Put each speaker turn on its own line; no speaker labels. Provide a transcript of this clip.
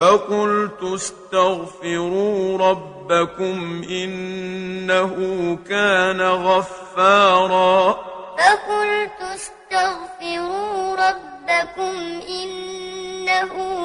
فقلت استغفروا ربكم إنه كان غفارا.
فقلت استغفروا ربكم إنه كان غفارا